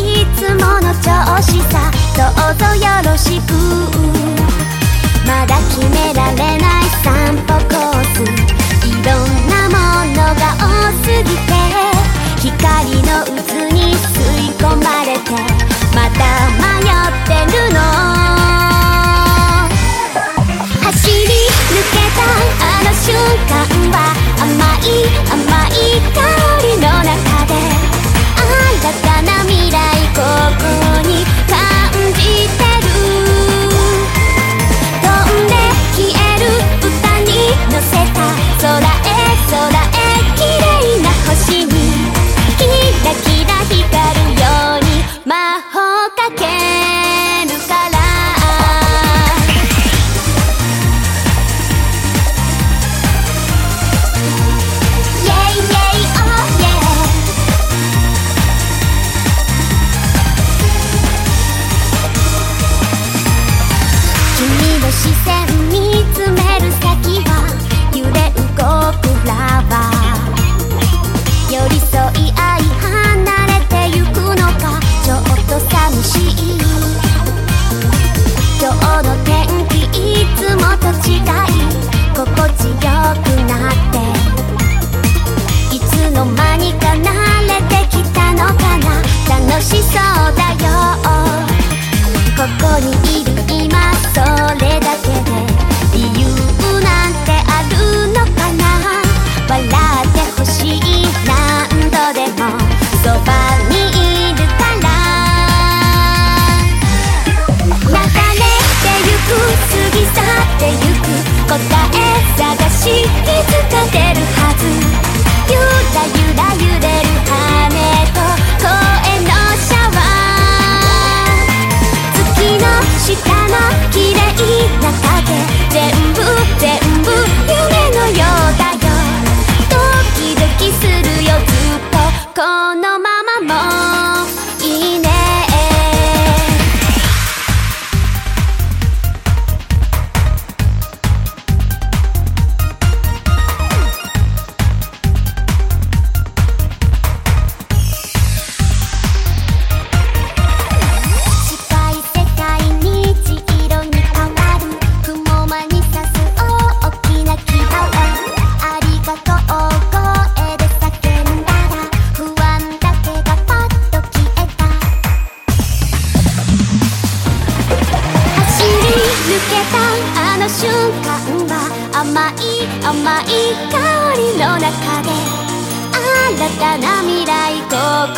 いつもの調子さどうぞよろしく。まだ決められない散歩コース。いろんなものが多すぎて光の渦に吸い込まれてかけるから天気いつもと違い心地よ探しいつかてるはの瞬間は甘い甘い香りの中で新たな未来ここ